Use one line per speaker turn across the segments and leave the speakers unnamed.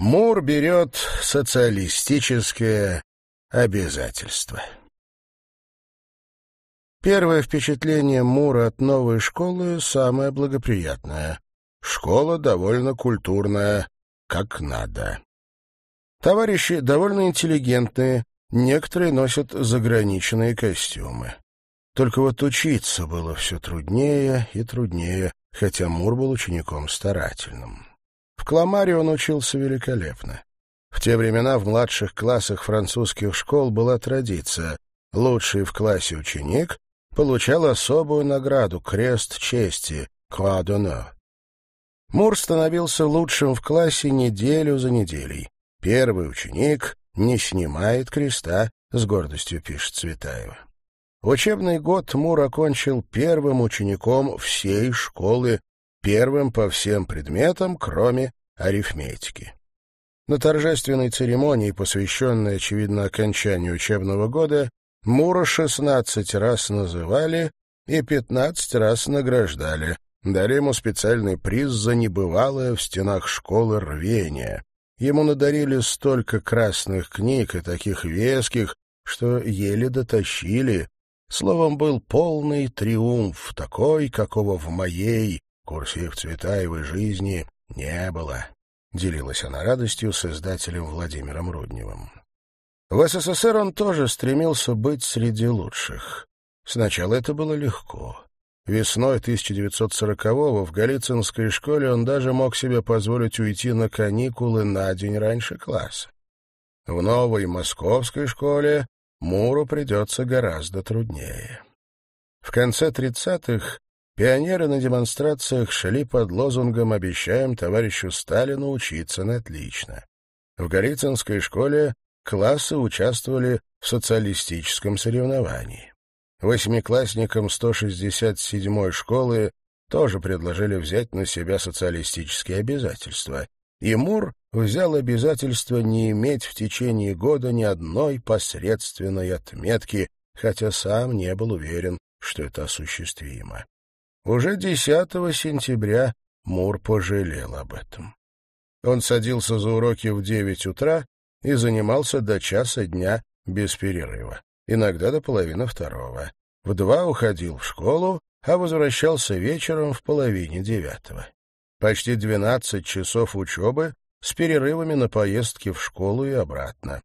Мур берет социалистическое обязательство. Первое впечатление Мура от новой школы самое благоприятное. Школа довольно культурная, как надо. Товарищи довольно интеллигентные, некоторые носят заграниченные костюмы. Только вот учиться было все труднее и труднее, хотя Мур был учеником старательным. Кламаре он учился великолепно. В те времена в младших классах французских школ была традиция. Лучший в классе ученик получал особую награду — крест чести, «Croix d'honneur». Мур становился лучшим в классе неделю за неделей. Первый ученик не снимает креста, с гордостью пишет Цветаева. Учебный год Мур окончил первым учеником всей школы, первым по всем предметам, кроме арифметики. На торжественной церемонии, посвященной, очевидно, окончанию учебного года, Мура шестнадцать раз называли и пятнадцать раз награждали, дали ему специальный приз за небывалое в стенах школы рвение. Ему надарили столько красных книг и таких веских, что еле дотащили. Словом, был полный триумф, такой, какого в моей, курсив Цветаевой жизни, не было. Делилась она радостью с издателем Владимиром Рудневым. В СССР он тоже стремился быть среди лучших. Сначала это было легко. Весной 1940-го в Голицынской школе он даже мог себе позволить уйти на каникулы на день раньше класса. В новой московской школе Муру придется гораздо труднее. В конце 30-х пионеры на демонстрациях шли под лозунгом «Обещаем товарищу Сталину учиться на отлично». В Голицынской школе классы участвовали в социалистическом соревновании. Восьмиклассникам 167-й школы тоже предложили взять на себя социалистические обязательства, и Мур взял обязательство не иметь в течение года ни одной посредственной отметки, хотя сам не был уверен, что это осуществимо. Уже 10 сентября Мур пожалел об этом. Он садился за уроки в 9 утра и занимался до часа дня без перерыва, иногда до половины второго. В два уходил в школу, а возвращался вечером в половине девятого. Почти двенадцать часов учебы с перерывами на поездки в школу и обратно.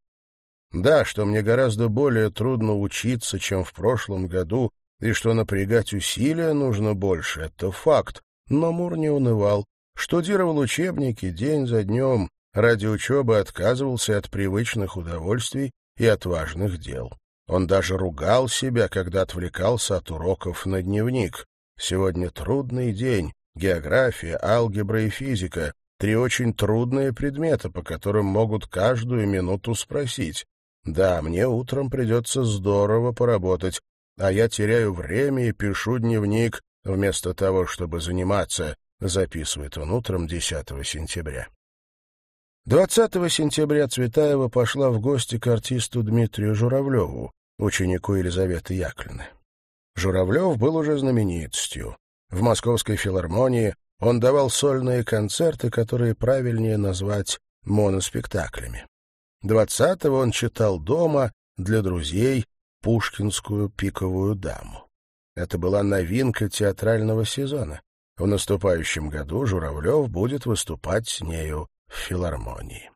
Да, что мне гораздо более трудно учиться, чем в прошлом году, и что напрягать усилия нужно больше, это факт, но Мур не унывал, штудировал учебники день за днем, ради учебы отказывался от привычных удовольствий и от важных дел. Он даже ругал себя, когда отвлекался от уроков на дневник. Сегодня трудный день, география, алгебра и физика — три очень трудные предмета, по которым могут каждую минуту спросить. Да, мне утром придется здорово поработать, а я теряю время и пишу дневник, вместо того, чтобы заниматься, записывает он утром 10 сентября. 20 сентября Цветаева пошла в гости к артисту Дмитрию Журавлеву, ученику Елизаветы Яковлевны. Журавлев был уже знаменитостью. В Московской филармонии он давал сольные концерты, которые правильнее назвать моноспектаклями. Двадцатого он читал дома для друзей пушкинскую пиковую даму. Это была новинка театрального сезона. В наступающем году Журавлев будет выступать с нею в филармонии.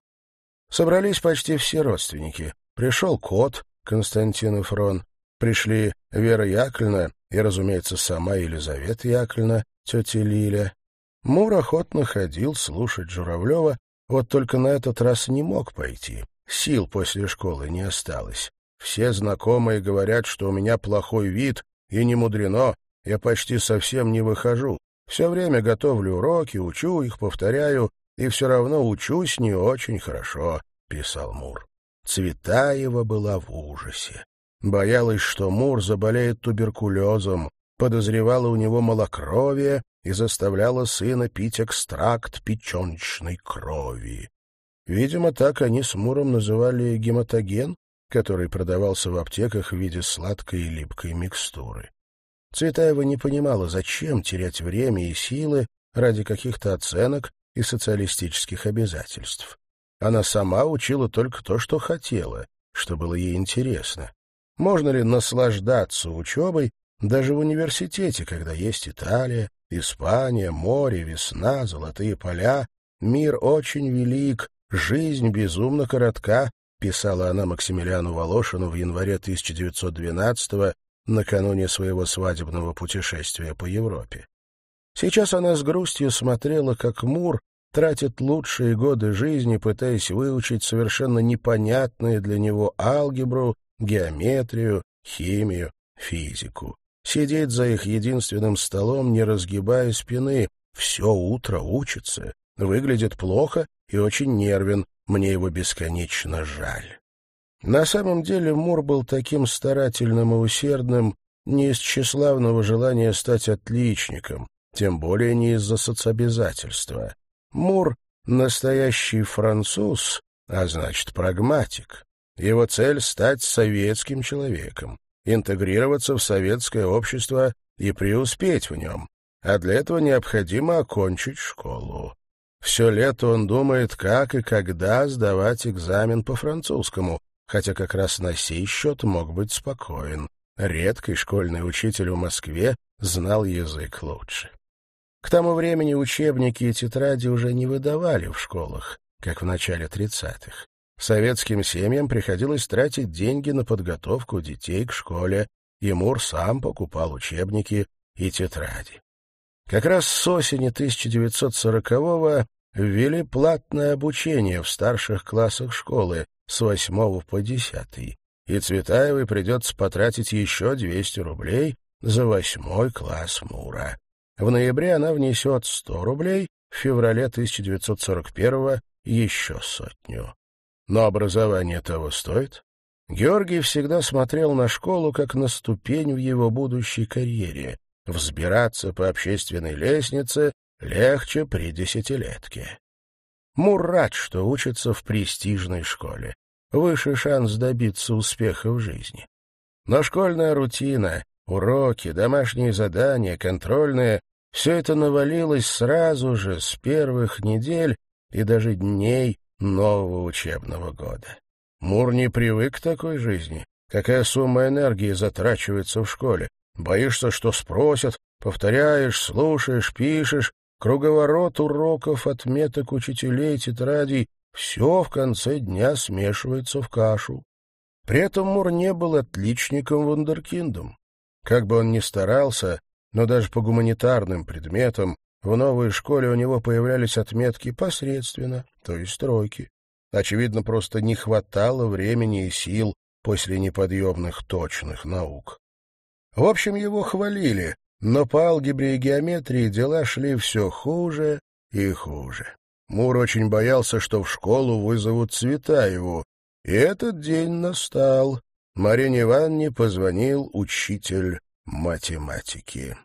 Собрались почти все родственники. Пришел кот, Константин Фрон, пришли Вера Яковлевна и, разумеется, сама Елизавета Яковлевна, тетя Лиля. Мур охотно ходил слушать Журавлева, вот только на этот раз не мог пойти. Сил после школы не осталось. Все знакомые говорят, что у меня плохой вид, и не мудрено, я почти совсем не выхожу. Все время готовлю уроки, учу их, повторяю, и все равно учусь не очень хорошо», — писал Мур. Цветаева была в ужасе. Боялась, что Мур заболеет туберкулезом, подозревала у него малокровие и заставляла сына пить экстракт печеночной крови. Видимо, так они с Муром называли гематоген, который продавался в аптеках в виде сладкой и липкой микстуры. Цветаева не понимала, зачем терять время и силы ради каких-то оценок и социалистических обязательств. Она сама учила только то, что хотела, что было ей интересно. Можно ли наслаждаться учебой даже в университете, когда есть Италия, Испания, море, весна, золотые поля? Мир очень велик, жизнь безумно коротка, писала она Максимилиану Волошину в январе 1912 накануне своего свадебного путешествия по Европе. Сейчас она с грустью смотрела, как Мур тратит лучшие годы жизни, пытаясь выучить совершенно непонятные для него алгебру, геометрию, химию, физику. Сидеть за их единственным столом, не разгибая спины, все утро учится, выглядит плохо и очень нервен, мне его бесконечно жаль. На самом деле Мур был таким старательным и усердным не из тщеславного желания стать отличником, тем более не из-за соцобязательства. Мур — настоящий француз, а значит, прагматик. Его цель — стать советским человеком, интегрироваться в советское общество и преуспеть в нем, а для этого необходимо окончить школу. Все лето он думает, как и когда сдавать экзамен по французскому, хотя как раз на сей счет мог быть спокоен. Редкий школьный учитель в Москве знал язык лучше. К тому времени учебники и тетради уже не выдавали в школах, как в начале 30-х. Советским семьям приходилось тратить деньги на подготовку детей к школе, и Мур сам покупал учебники и тетради. Как раз с осени 1940-го ввели платное обучение в старших классах школы, с восьмого по десятый, и Цветаевой придется потратить еще 200 рублей за восьмой класс Мура. В ноябре она внесет 100 рублей, в феврале 1941 еще сотню. Но образование того стоит. Георгий всегда смотрел на школу как на ступень в его будущей карьере. Взбираться по общественной лестнице легче при десятилетке. Мур рад, что учится в престижной школе. Выше шанс добиться успеха в жизни. Но школьная рутина, уроки, домашние задания, контрольные — все это навалилось сразу же, с первых недель и даже дней нового учебного года. Мур не привык к такой жизни. Какая сумма энергии затрачивается в школе? Боишься, что спросят, повторяешь, слушаешь, пишешь, Круговорот уроков, отметок учителей, тетрадей — все в конце дня смешивается в кашу. При этом Мур не был отличником-вундеркиндом. Как бы он ни старался, но даже по гуманитарным предметам в новой школе у него появлялись отметки посредственно, то есть тройки. Очевидно, просто не хватало времени и сил после неподъемных точных наук. В общем, его хвалили, но по алгебре и геометрии дела шли все хуже и хуже. Мур очень боялся, что в школу вызовут Цветаеву. И этот день настал. Марине Ивановне позвонил учитель математики.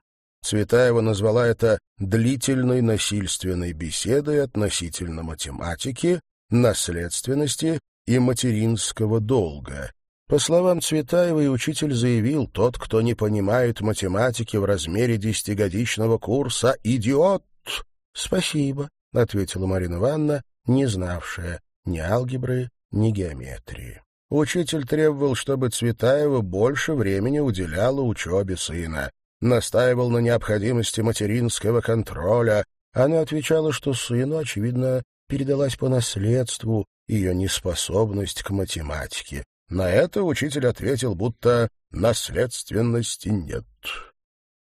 Цветаева назвала это длительной насильственной беседой относительно математики, наследственности и материнского долга. По словам Цветаевой, учитель заявил, тот, кто не понимает математики в размере десятигодичного курса, идиот. — Спасибо, — ответила Марина Ивановна, не знавшая ни алгебры, ни геометрии. Учитель требовал, чтобы Цветаева больше времени уделяла учебе сына, настаивал на необходимости материнского контроля. Она отвечала, что сыну, очевидно, передалась по наследству ее неспособность к математике, на это учитель ответил, будто наследственности нет.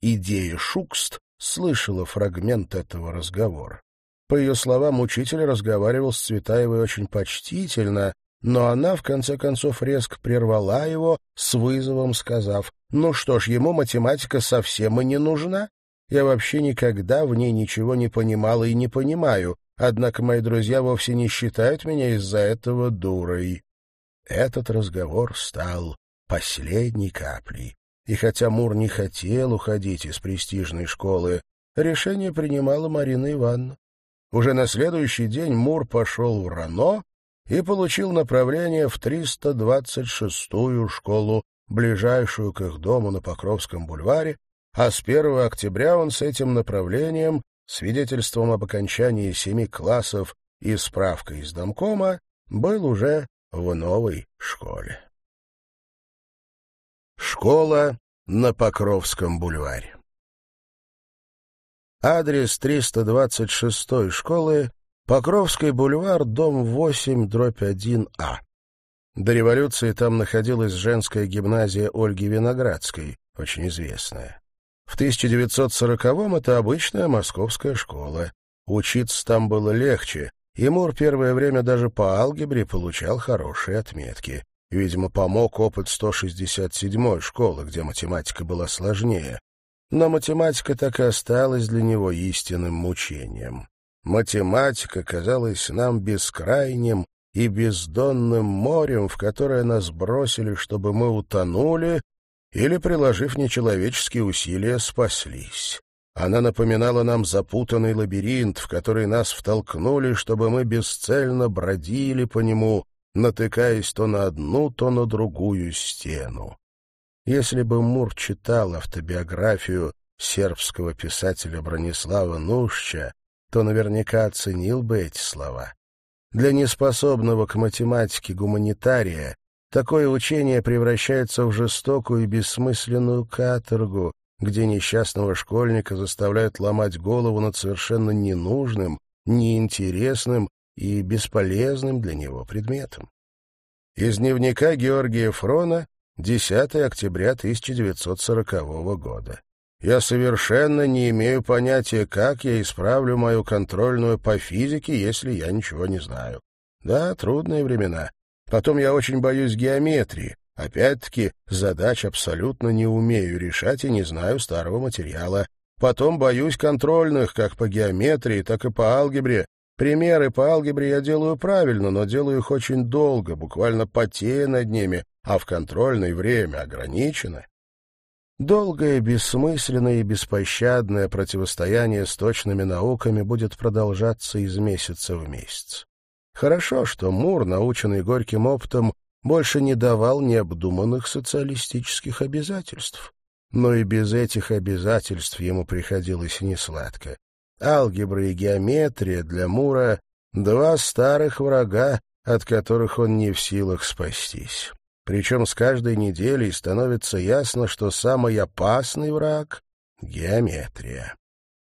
Идея Шукст слышала фрагмент этого разговора. По ее словам, учитель разговаривал с Цветаевой очень почтительно, но она, в конце концов, резко прервала его, с вызовом сказав, «Ну что ж, ему математика совсем и не нужна. Я вообще никогда в ней ничего не понимала и не понимаю, однако мои друзья вовсе не считают меня из-за этого дурой». Этот разговор стал последней каплей. И хотя Мур не хотел уходить из престижной школы, решение принимала Марина Ивановна. Уже на следующий день Мур пошел в РАНО и получил направление в 326-ю школу, ближайшую к их дому на Покровском бульваре, а с 1 октября он с этим направлением, свидетельством об окончании семи классов и справка из домкома, был уже в новой школе. Школа на Покровском бульваре. Адрес 326 школы Покровский бульвар, дом 8, дробь 1А. До революции там находилась женская гимназия Ольги Виноградской, очень известная. В 1940-м это обычная московская школа. Учиться там было легче, и Мур первое время даже по алгебре получал хорошие отметки. Видимо, помог опыт 167-й школы, где математика была сложнее. Но математика так и осталась для него истинным мучением. Математика казалась нам бескрайним и бездонным морем, в которое нас бросили, чтобы мы утонули, или, приложив нечеловеческие усилия, спаслись. Она напоминала нам запутанный лабиринт, в который нас втолкнули, чтобы мы бесцельно бродили по нему, натыкаясь то на одну, то на другую стену. Если бы Мур читал автобиографию сербского писателя Бронислава Нушча, то наверняка оценил бы эти слова. Для неспособного к математике гуманитария такое учение превращается в жестокую и бессмысленную каторгу, где несчастного школьника заставляют ломать голову над совершенно ненужным, неинтересным и бесполезным для него предметом. Из дневника Георгия Фрона 10 октября 1940 года. Я совершенно не имею понятия, как я исправлю мою контрольную по физике, если я ничего не знаю. Да, трудные времена. Потом я очень боюсь геометрии. Опять-таки, задач абсолютно не умею решать и не знаю старого материала. Потом боюсь контрольных, как по геометрии, так и по алгебре. Примеры по алгебре я делаю правильно, но делаю их очень долго, буквально потея над ними, а в контрольной время ограничено. Долгое, бессмысленное и беспощадное противостояние с точными науками будет продолжаться из месяца в месяц. Хорошо, что Мур, наученный горьким опытом, больше не давал необдуманных социалистических обязательств. Но и без этих обязательств ему приходилось несладко. Алгебра и геометрия для Мура — два старых врага, от которых он не в силах спастись. Причем с каждой неделей становится ясно, что самый опасный враг — геометрия.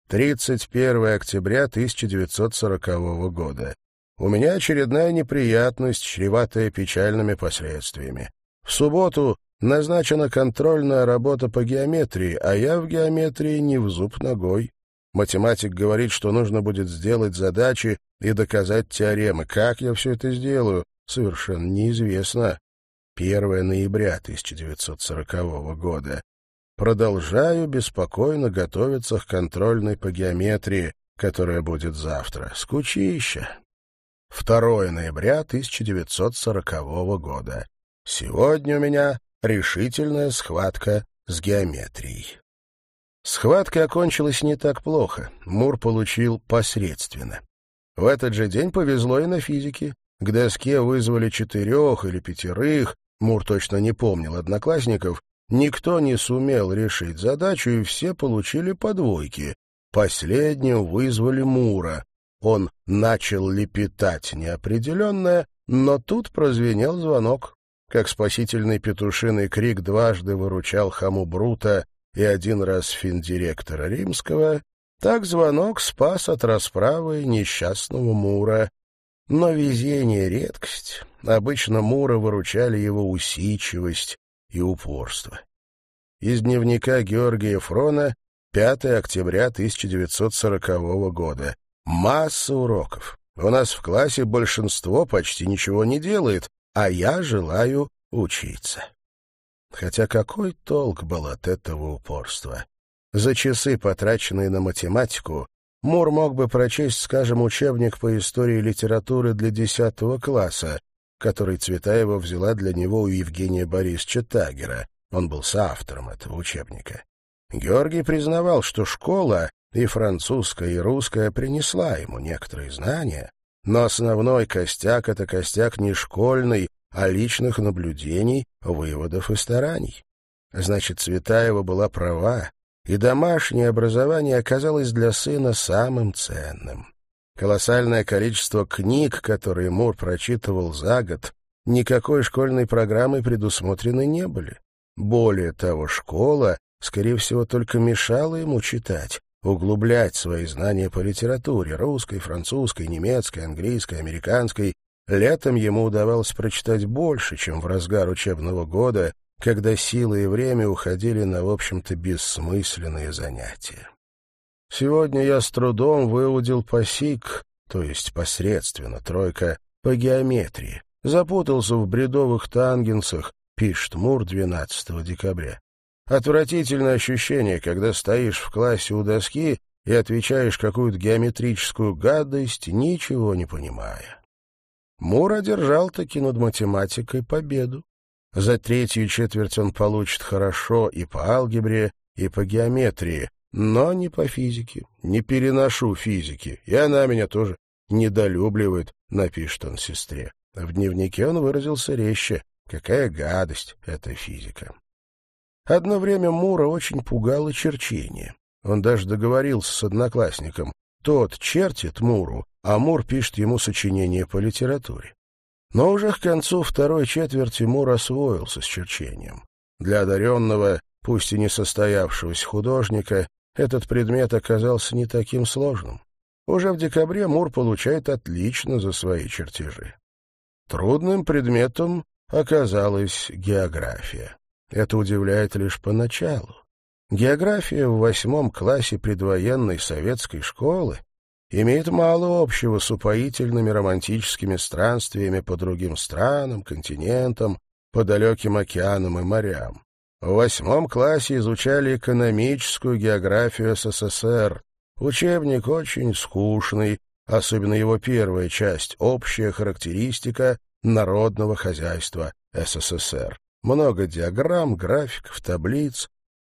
31 октября 1940 года. У меня очередная неприятность, чреватая печальными последствиями. В субботу назначена контрольная работа по геометрии, а я в геометрии не в зуб ногой. Математик говорит, что нужно будет сделать задачи и доказать теоремы. Как я все это сделаю, совершенно неизвестно. 1 ноября 1940 года. Продолжаю беспокойно готовиться к контрольной по геометрии, которая будет завтра. Скучища. 2 ноября 1940 года. Сегодня у меня решительная схватка с геометрией. Схватка окончилась не так плохо. Мур получил посредственно. В этот же день повезло и на физике. К доске вызвали четырех или пятерых, Мур точно не помнил одноклассников, никто не сумел решить задачу, и все получили по двойке. Последним вызвали Мура. Он начал лепетать неопределенное, но тут прозвенел звонок. Как спасительный петушиный крик дважды выручал хаму Брута и один раз финдиректора Римского, так звонок спас от расправы несчастного Мура. Но везение — редкость. Обычно Мура выручали его усидчивость и упорство. Из дневника Георгия Фрона 5 октября 1940 года. Масса уроков. У нас в классе большинство почти ничего не делает, а я желаю учиться. Хотя какой толк был от этого упорства? За часы, потраченные на математику, Мур мог бы прочесть, скажем, учебник по истории литературы для десятого класса, который Цветаева взяла для него у Евгения Борисовича Тагера. Он был соавтором этого учебника. Георгий признавал, что школа, и французская, и русская, принесла ему некоторые знания, но основной костяк — это костяк не школьный, а личных наблюдений, выводов и стараний. Значит, Цветаева была права, и домашнее образование оказалось для сына самым ценным. Колоссальное количество книг, которые Мур прочитывал за год, никакой школьной программой предусмотрены не были. Более того, школа, скорее всего, только мешала ему читать, углублять свои знания по литературе, русской, французской, немецкой, английской, американской. Летом ему удавалось прочитать больше, чем в разгар учебного года, когда силы и время уходили на, в общем-то, бессмысленные занятия. Сегодня я с трудом выудил посик, то есть посредственно, тройка, по геометрии. Запутался в бредовых тангенсах, пишет Мур 12 декабря. Отвратительное ощущение, когда стоишь в классе у доски и отвечаешь какую-то геометрическую гадость, ничего не понимая. Мур одержал-таки над математикой победу. За третью четверть он получит хорошо и по алгебре, и по геометрии, но не по физике. Не переношу физики, и она меня тоже недолюбливает, напишет он сестре. В дневнике он выразился резче. Какая гадость эта физика. Одно время Мура очень пугало черчение. Он даже договорился с одноклассником. Тот чертит Муру, а Мур пишет ему сочинение по литературе. Но уже к концу второй четверти Мур освоился с черчением. Для одаренного, пусть и не состоявшегося художника, этот предмет оказался не таким сложным. Уже в декабре Мур получает отлично за свои чертежи. Трудным предметом оказалась география. Это удивляет лишь поначалу. География в восьмом классе предвоенной советской школы имеет мало общего с упоительными романтическими странствиями по другим странам, континентам, по далеким океанам и морям. В восьмом классе изучали экономическую географию СССР. Учебник очень скучный, особенно его первая часть «Общая характеристика народного хозяйства СССР». Много диаграмм, графиков, таблиц.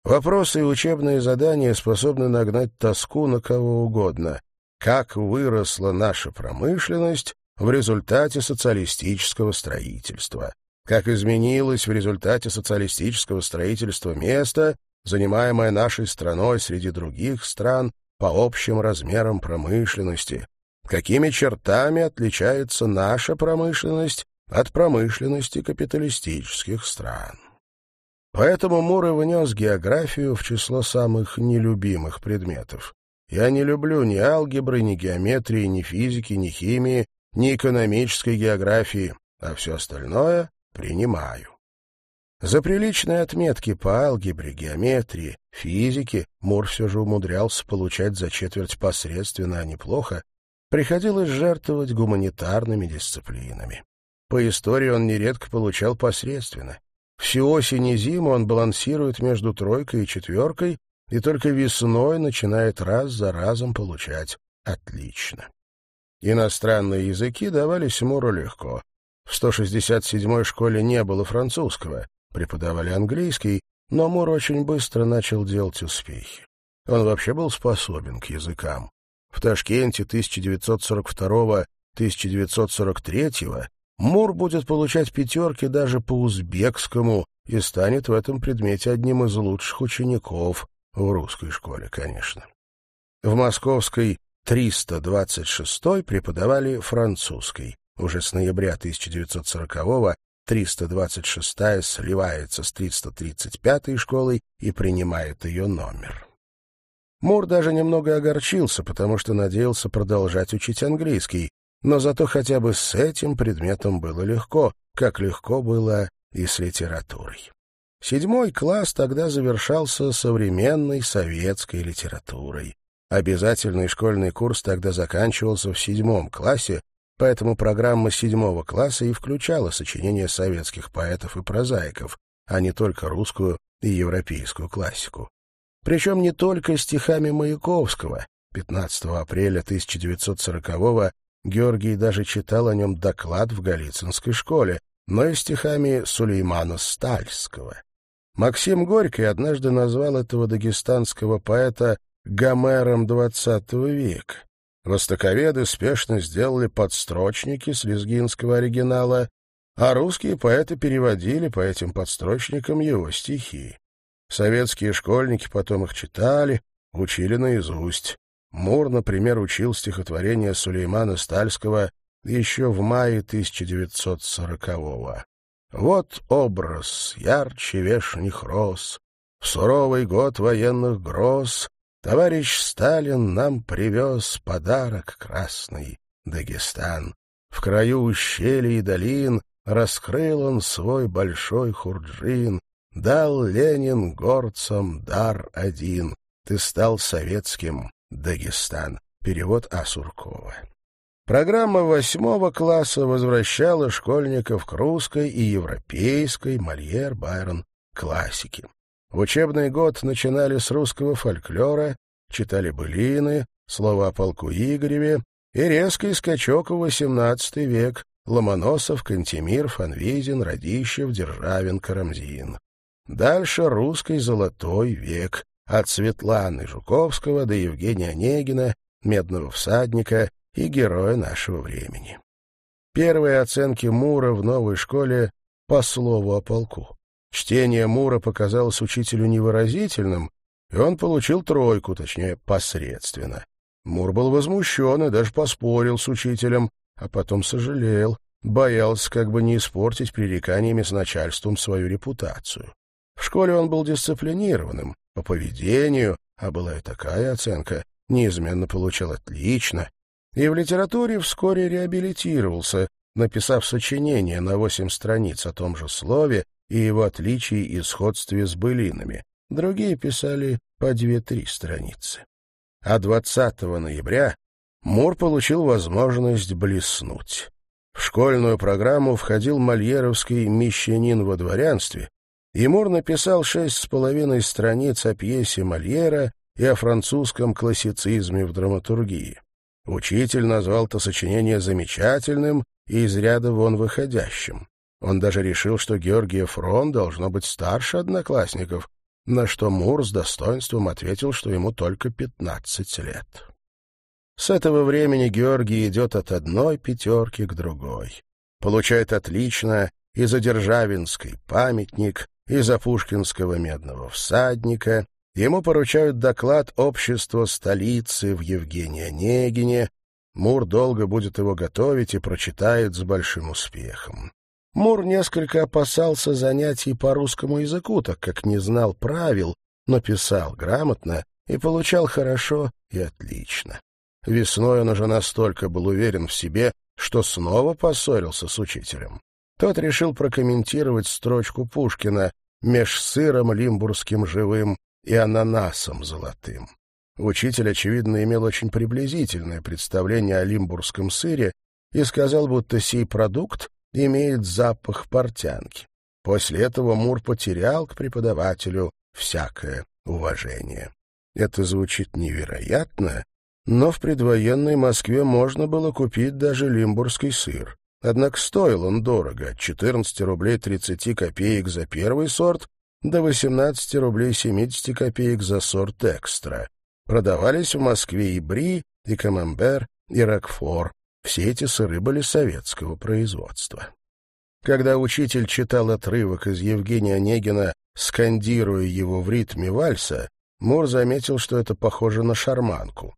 Вопросы и учебные задания способны нагнать тоску на кого угодно. Как выросла наша промышленность в результате социалистического строительства? Как изменилось в результате социалистического строительства место, занимаемое нашей страной среди других стран по общим размерам промышленности? Какими чертами отличается наша промышленность от промышленности капиталистических стран. Поэтому Мур и внес географию в число самых нелюбимых предметов. Я не люблю ни алгебры, ни геометрии, ни физики, ни химии, ни экономической географии, а все остальное принимаю. За приличные отметки по алгебре, геометрии, физике Мур все же умудрялся получать за четверть посредственно, а неплохо, приходилось жертвовать гуманитарными дисциплинами. По истории он нередко получал посредственно. Всю осень и зиму он балансирует между тройкой и четверкой, и только весной начинает раз за разом получать отлично. Иностранные языки давались Муру легко. В 167-й школе не было французского, преподавали английский, но Мур очень быстро начал делать успехи. Он вообще был способен к языкам. В Ташкенте 1942-1943 Мур будет получать пятерки даже по узбекскому и станет в этом предмете одним из лучших учеников в русской школе, конечно. В московской 326 преподавали французской. Уже с ноября 1940-го 326 сливается с 335-й школой и принимает ее номер. Мур даже немного огорчился, потому что надеялся продолжать учить английский, но зато хотя бы с этим предметом было легко, как легко было и с литературой. Седьмой класс тогда завершался современной советской литературой. Обязательный школьный курс тогда заканчивался в седьмом классе, поэтому программа седьмого класса и включала сочинения советских поэтов и прозаиков, а не только русскую и европейскую классику. Причем не только стихами Маяковского. 15 апреля 1940-го Георгий даже читал о нем доклад в Голицынской школе, но и стихами Сулеймана Стальского. Максим Горький однажды назвал этого дагестанского поэта Гомером XX века. Востоковеды спешно сделали подстрочники с лезгинского оригинала, а русские поэты переводили по этим подстрочникам его стихи. Советские школьники потом их читали, учили наизусть. Мур, например, учил стихотворение Сулеймана Стальского еще в мае 1940-го. Вот образ ярче вешних роз, в суровый год военных гроз товарищ Сталин нам привез подарок красный — Дагестан. В краю ущелий и долин раскрыл он свой большой хурджин, дал Ленин горцам дар один. Ты стал советским, Дагестан. Перевод Асуркова. Программа восьмого класса возвращала школьников к русской и европейской Мольер, Байрон, классике. В учебный год начинали с русского фольклора, читали былины, слова о полку Игореве и резкий скачок в XVIII век Ломоносов, Кантемир, Фанвизин, Радищев, Державин, Карамзин. Дальше русский золотой век, от Светланы Жуковского до Евгения Онегина, Медного всадника и героя нашего времени. Первые оценки Мура в новой школе по слову о полку. Чтение Мура показалось учителю невыразительным, и он получил тройку, точнее, посредственно. Мур был возмущен и даже поспорил с учителем, а потом сожалел, боялся как бы не испортить пререканиями с начальством свою репутацию. В школе он был дисциплинированным, по поведению, а была и такая оценка, неизменно получал отлично, и в литературе вскоре реабилитировался, написав сочинение на восемь страниц о том же слове и его отличии и сходстве с былинами. Другие писали по две-три страницы. А 20 ноября Мур получил возможность блеснуть. В школьную программу входил мольеровский «Мещанин во дворянстве», и Мур написал шесть с половиной страниц о пьесе Мольера и о французском классицизме в драматургии. Учитель назвал то сочинение замечательным и из ряда вон выходящим. Он даже решил, что Георгий Фрон должно быть старше одноклассников, на что Мур с достоинством ответил, что ему только пятнадцать лет. С этого времени Георгий идет от одной пятерки к другой. Получает отлично и за Державинский памятник, и за Пушкинского медного всадника, Ему поручают доклад общества столицы в Евгении Онегине. Мур долго будет его готовить и прочитает с большим успехом. Мур несколько опасался занятий по русскому языку, так как не знал правил, но писал грамотно и получал хорошо и отлично. Весной он уже настолько был уверен в себе, что снова поссорился с учителем. Тот решил прокомментировать строчку Пушкина «Меж сыром лимбургским живым и ананасом золотым. Учитель, очевидно, имел очень приблизительное представление о лимбургском сыре и сказал, будто сей продукт имеет запах портянки. После этого Мур потерял к преподавателю всякое уважение. Это звучит невероятно, но в предвоенной Москве можно было купить даже лимбургский сыр. Однако стоил он дорого — 14 рублей 30 копеек за первый сорт до 18 рублей 70 копеек за сорт экстра. Продавались в Москве и бри, и камамбер, и рокфор. Все эти сыры были советского производства. Когда учитель читал отрывок из Евгения Онегина, скандируя его в ритме вальса, Мур заметил, что это похоже на шарманку.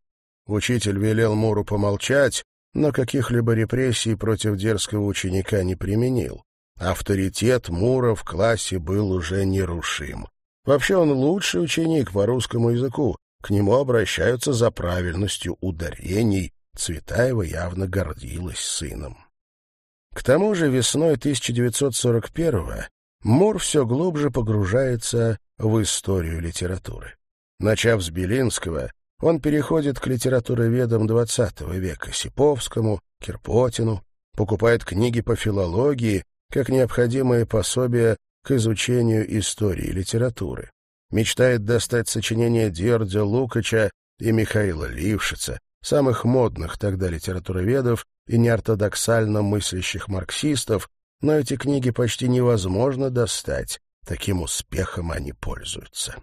Учитель велел Муру помолчать, но каких-либо репрессий против дерзкого ученика не применил. Авторитет Мура в классе был уже нерушим. Вообще он лучший ученик по русскому языку. К нему обращаются за правильностью ударений. Цветаева явно гордилась сыном. К тому же весной 1941-го Мур все глубже погружается в историю литературы. Начав с Белинского, он переходит к литературоведам XX века, Сиповскому, Кирпотину, покупает книги по филологии как необходимое пособие к изучению истории литературы. Мечтает достать сочинения Дьордя Лукача и Михаила Лившица, самых модных тогда литературоведов и неортодоксально мыслящих марксистов, но эти книги почти невозможно достать, таким успехом они пользуются.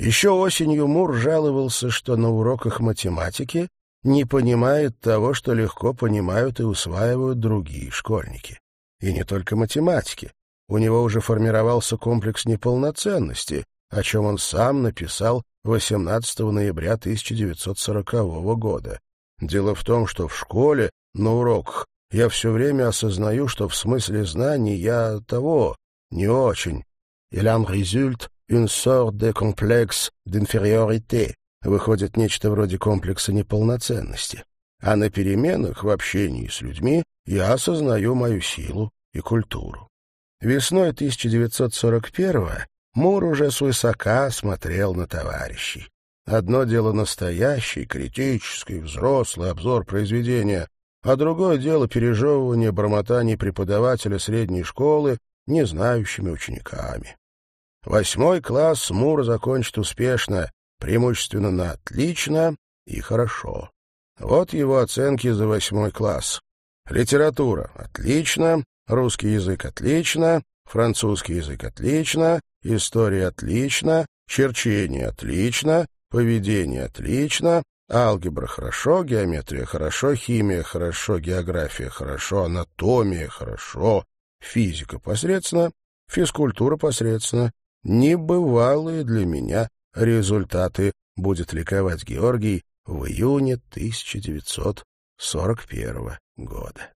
Еще осенью Мур жаловался, что на уроках математики не понимает того, что легко понимают и усваивают другие школьники. И не только математики. У него уже формировался комплекс неполноценности, о чем он сам написал 18 ноября 1940 года. Дело в том, что в школе, на уроках, я все время осознаю, что в смысле знаний я того, не очень. En résulte une sorte de complexe d'infériorité. Выходит нечто вроде комплекса неполноценности. А на переменах в общении с людьми я осознаю мою силу и культуру. Весной 1941-го Мур уже свысока смотрел на товарищей. Одно дело настоящий, критический, взрослый обзор произведения, а другое дело пережевывание бормотаний преподавателя средней школы не знающими учениками. Восьмой класс Мур закончит успешно, преимущественно на «отлично» и «хорошо». Вот его оценки за восьмой класс. Литература — отлично, русский язык — отлично, французский язык — отлично, история — отлично, черчение — отлично, поведение — отлично, алгебра — хорошо, геометрия — хорошо, химия — хорошо, география — хорошо, анатомия — хорошо, физика — посредственно, физкультура — посредственно. Небывалые для меня результаты, будет ликовать Георгий в июне 1941 года.